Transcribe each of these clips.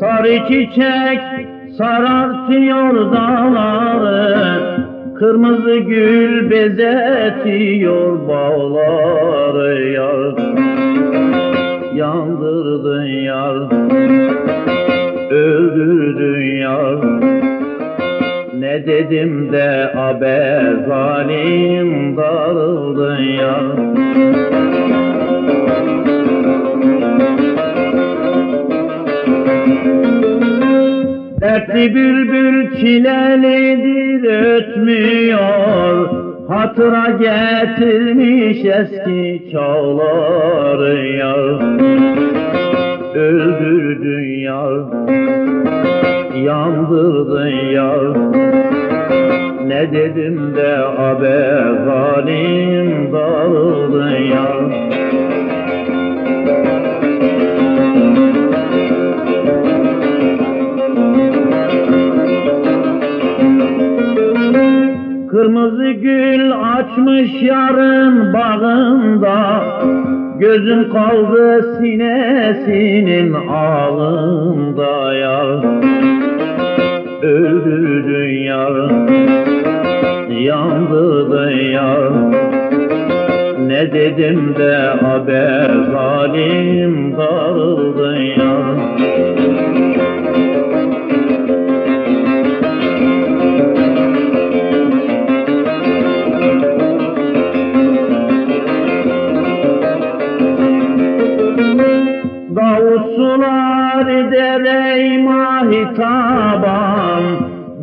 Sarı çiçek sarartıyor dağları Kırmızı gül bezetiyor bağları. Yar Yandırdın yar Öldürdün yar Ne dedim de abe zalim darıldın yar Dertli bülbül çilelidir ötmüyor. Hatıra getirmiş eski çağları yar Öldürdün yar Yandırdın yar Ne dedim de abe zalim dağıldın yar Kırmızı gül açmış yarın bağında Gözüm kaldı sinesinin ağında ya. Öldürdün ya Yandırdın ya Ne dedim de haber zalim darıldın ya. Davutsular dere mahitaban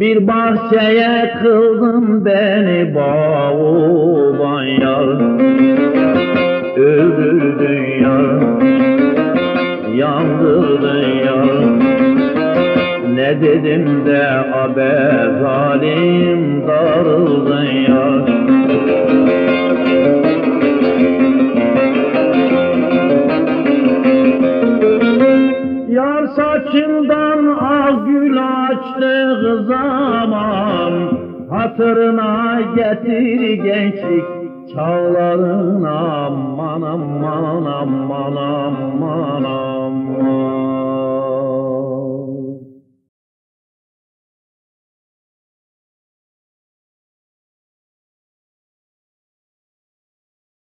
Bir bahçeye kıldım beni bağuban yar. Öldürdün yar Yandırdın yar Ne dedim de abe zalim darıldın yar saçından al gül açtığı zaman. Hatırına getir gençlik çağlarına. Aman aman aman aman